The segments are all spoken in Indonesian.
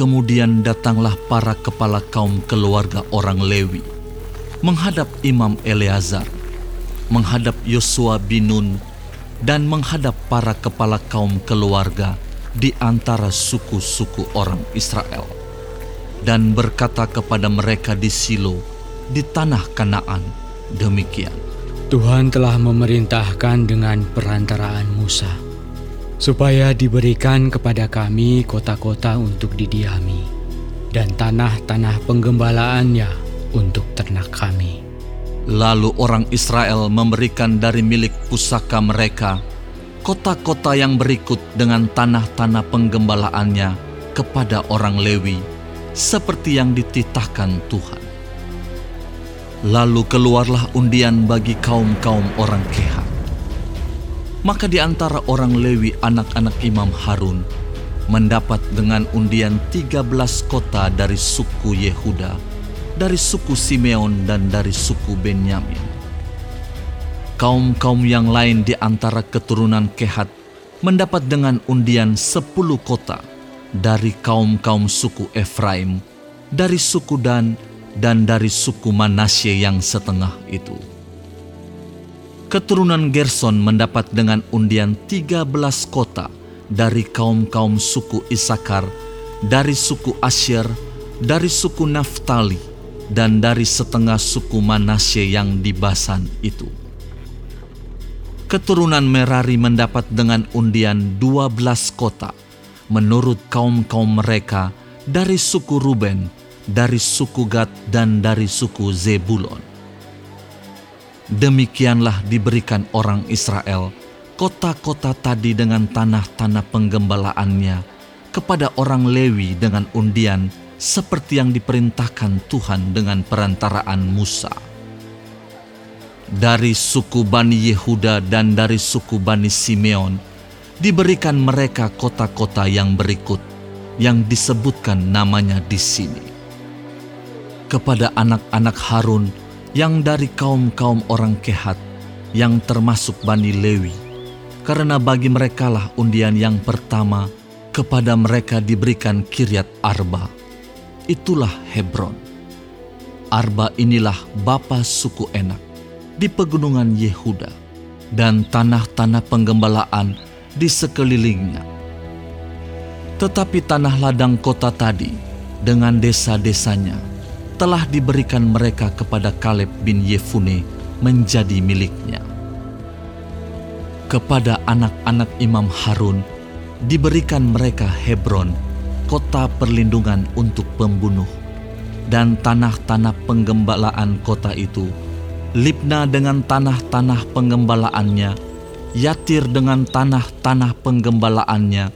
Kemudian datanglah para kepala kaum keluarga orang Lewi, menghadap Imam Eleazar, menghadap Yosua bin Nun, dan menghadap para kepala kaum keluarga di antara suku-suku orang Israel, dan berkata kepada mereka di Silo, di tanah Kanaan, demikian. Tuhan telah memerintahkan dengan perantaraan Musa supaya diberikan kepada kami kota-kota untuk didiami dan tanah-tanah penggembalaannya untuk ternak kami. Lalu orang Israel memberikan dari milik pusaka mereka kota-kota yang berikut dengan tanah-tanah penggembalaannya kepada orang Lewi seperti yang dititahkan Tuhan. Lalu keluarlah undian bagi kaum-kaum orang Kehat maka di antara orang Lewi anak-anak Imam Harun mendapat dengan undian 13 kota dari suku Yehuda, dari suku Simeon dan dari suku Benyamin. Kaum-kaum yang lain di antara keturunan Kehat mendapat dengan undian 10 kota dari kaum-kaum suku Efraim, dari suku Dan, dan dari suku Manasye yang setengah itu keturunan Gerson mendapat dengan undian 13 kota dari kaum-kaum suku Isakar, dari suku Asher, dari suku Naftali, dan dari setengah suku Manasye yang di Basan itu. Keturunan Merari mendapat dengan undian 12 kota menurut kaum-kaum mereka dari suku Ruben, dari suku Gad, dan dari suku Zebulon Demikianlah diberikan orang Israel kota-kota tadi dengan tanah-tanah penggembalaannya kepada orang Lewi dengan undian seperti yang diperintahkan Tuhan dengan perantaraan Musa. Dari suku Bani Yehuda dan dari suku Bani Simeon diberikan mereka kota-kota yang berikut yang disebutkan namanya di sini. Kepada anak-anak Harun yang dari kaum-kaum orang Kehat yang termasuk Bani Lewi, karena bagi merekalah undian yang pertama kepada mereka diberikan Kiryat Arba. Itulah Hebron. Arba inilah bapa suku Enak di pegunungan Yehuda dan tanah-tanah penggembalaan di sekelilingnya. Tetapi tanah ladang kota tadi dengan desa-desanya telah diberikan mereka kepada Kaleb bin Yefune menjadi miliknya. Kepada anak-anak Imam Harun diberikan mereka Hebron, kota perlindungan untuk pembunuh, dan tanah-tanah penggembalaan kota itu, Libna dengan tanah-tanah penggembalaannya, Yatir dengan tanah-tanah penggembalaannya,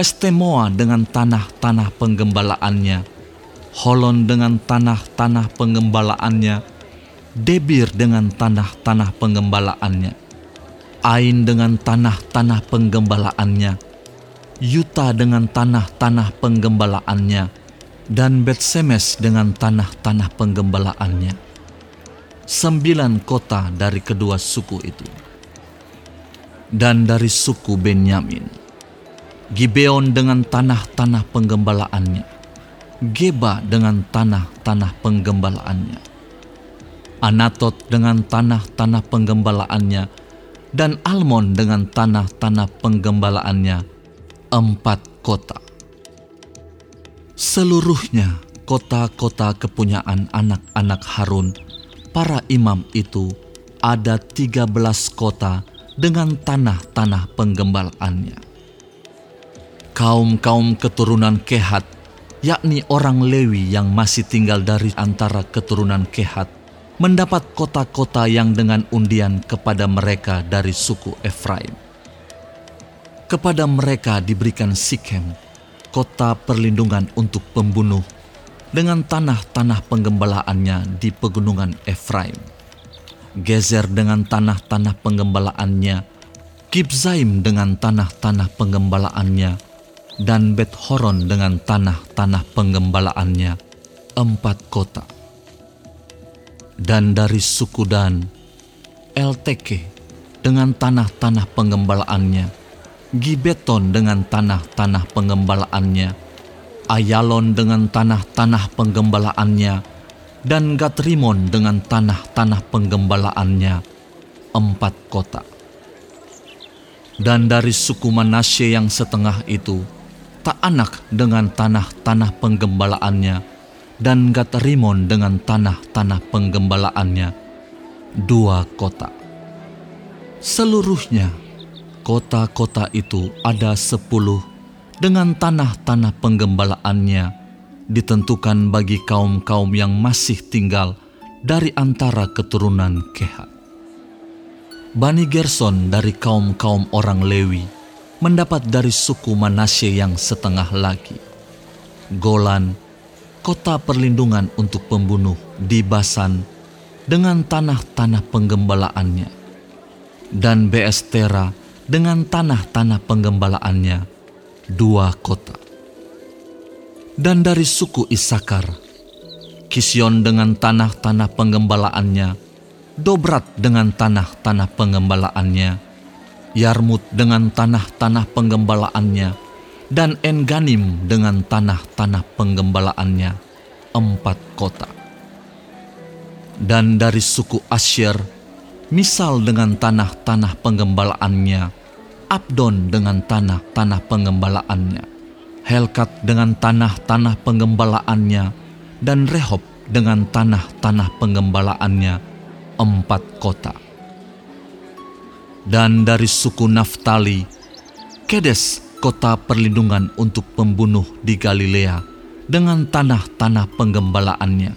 Estemoa dengan tanah-tanah penggembalaannya, Holon dengan tanah-tanah pengembalaannya, Debir dengan tanah-tanah pengembalaannya, Ain dengan tanah-tanah penggembalaannya, Yuta dengan tanah-tanah penggembalaannya, dan Betsemes dengan tanah-tanah penggembalaannya. Sembilan kota dari kedua suku itu. Dan dari suku Benyamin, Gibeon dengan tanah-tanah penggembalaannya, Geba dengan tanah-tanah penggembalaannya, Anatot dengan tanah-tanah penggembalaannya, dan Almon dengan tanah-tanah penggembalaannya, empat kota. Seluruhnya kota-kota kepunyaan anak-anak Harun, para imam itu, ada tiga belas kota dengan tanah-tanah penggembalaannya. Kaum-kaum keturunan Kehat yakni orang Lewi yang masih tinggal dari antara keturunan Kehat, mendapat kota-kota yang dengan undian kepada mereka dari suku Efraim. Kepada mereka diberikan Sikhem, kota perlindungan untuk pembunuh, dengan tanah-tanah penggembalaannya di pegunungan Efraim. Gezer dengan tanah-tanah penggembalaannya, Kibzaim dengan tanah-tanah penggembalaannya, dan Bet Horon dengan tanah-tanah penggembalaannya, empat kota. Dan dari suku Dan, Elteke dengan tanah-tanah penggembalaannya, Gibeton dengan tanah-tanah penggembalaannya, Ayalon dengan tanah-tanah penggembalaannya, dan Gatrimon dengan tanah-tanah penggembalaannya, empat kota. Dan dari suku Manasye yang setengah itu, tak anak dengan tanah-tanah penggembalaannya, dan Gatrimon dengan tanah-tanah penggembalaannya, dua kota. Seluruhnya, kota-kota itu ada sepuluh dengan tanah-tanah penggembalaannya ditentukan bagi kaum-kaum yang masih tinggal dari antara keturunan Kehat. Bani Gerson dari kaum-kaum orang Lewi mendapat dari suku Manasye yang setengah lagi. Golan, kota perlindungan untuk pembunuh di Basan dengan tanah-tanah penggembalaannya. Dan Beestera dengan tanah-tanah penggembalaannya dua kota. Dan dari suku Isakar, Kision dengan tanah-tanah penggembalaannya, Dobrat dengan tanah-tanah penggembalaannya, Yarmut dengan tanah-tanah penggembalaannya, dan Enganim dengan tanah-tanah penggembalaannya, empat kota. Dan dari suku Asyer, misal dengan tanah-tanah penggembalaannya, Abdon dengan tanah-tanah pengembalaannya, Helkat dengan tanah-tanah pengembalaannya, dan Rehob dengan tanah-tanah pengembalaannya, empat kota. Dan dari suku Naftali, Kedes, kota perlindungan untuk pembunuh di Galilea, dengan tanah-tanah penggembalaannya.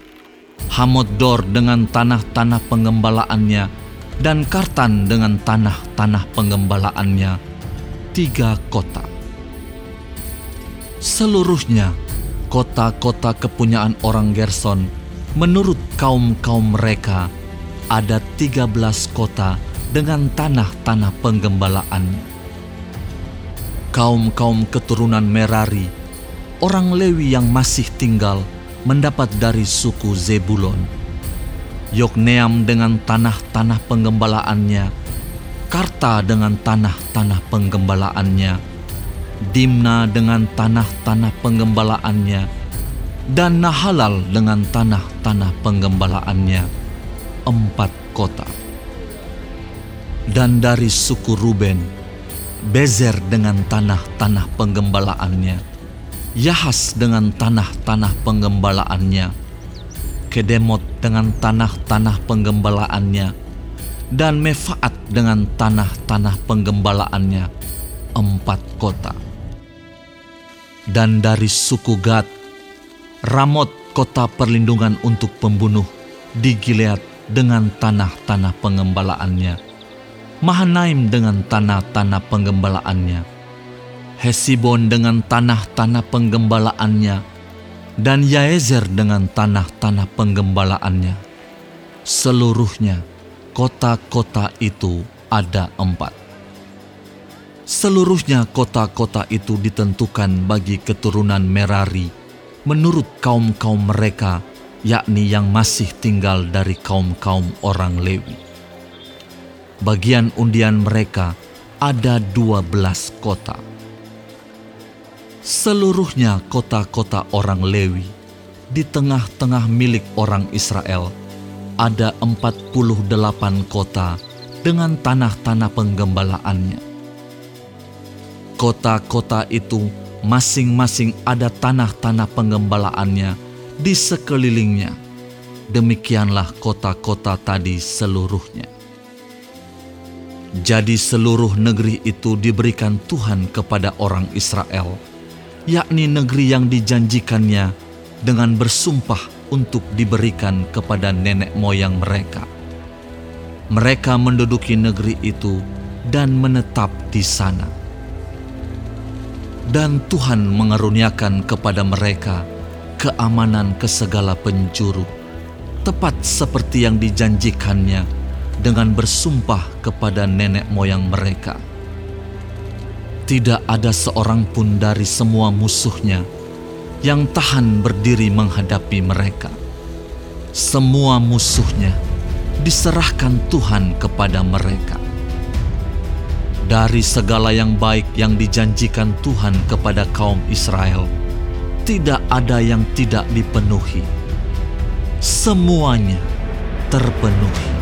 Hamod-dor dengan tanah-tanah pengembalaannya, dan Kartan dengan tanah-tanah penggembalaannya, tiga kota. Seluruhnya kota-kota kepunyaan orang Gerson menurut kaum-kaum mereka ada tiga belas kota dengan tanah-tanah penggembalaannya. Kaum-kaum keturunan Merari, orang Lewi yang masih tinggal mendapat dari suku Zebulon Yokneam dengan tanah-tanah penggembalaannya, Karta dengan tanah-tanah penggembalaannya, Dimna dengan tanah-tanah penggembalaannya, dan Nahalal dengan tanah-tanah penggembalaannya, empat kota. Dan dari suku Ruben, Bezer dengan tanah-tanah penggembalaannya, Yahas dengan tanah-tanah penggembalaannya, Kedemot dengan tanah-tanah penggembalaannya, dan Mefaat dengan tanah-tanah penggembalaannya, empat kota. Dan dari suku Gad, Ramot kota perlindungan untuk pembunuh di Gilead dengan tanah-tanah pengembalaannya, Mahanaim dengan tanah-tanah penggembalaannya, Hesibon dengan tanah-tanah penggembalaannya, dan Yaezer dengan tanah-tanah penggembalaannya. Seluruhnya kota-kota itu ada empat. Seluruhnya kota-kota itu ditentukan bagi keturunan Merari menurut kaum-kaum mereka, yakni yang masih tinggal dari kaum-kaum orang Lewi. Bagian undian mereka ada dua belas kota seluruhnya kota-kota orang Lewi di tengah-tengah milik orang Israel ada 48 kota dengan tanah-tanah penggembalaannya. Kota-kota itu masing-masing ada tanah-tanah penggembalaannya di sekelilingnya. Demikianlah kota-kota tadi seluruhnya. Jadi seluruh negeri itu diberikan Tuhan kepada orang Israel yakni negeri yang dijanjikannya dengan bersumpah untuk diberikan kepada nenek moyang mereka. Mereka menduduki negeri itu dan menetap di sana. Dan Tuhan mengaruniakan kepada mereka keamanan ke segala penjuru, tepat seperti yang dijanjikannya dengan bersumpah kepada nenek moyang mereka tidak ada seorang pun dari semua musuhnya yang tahan berdiri menghadapi mereka. Semua musuhnya diserahkan Tuhan kepada mereka. Dari segala yang baik yang dijanjikan Tuhan kepada kaum Israel, tidak ada yang tidak dipenuhi. Semuanya terpenuhi.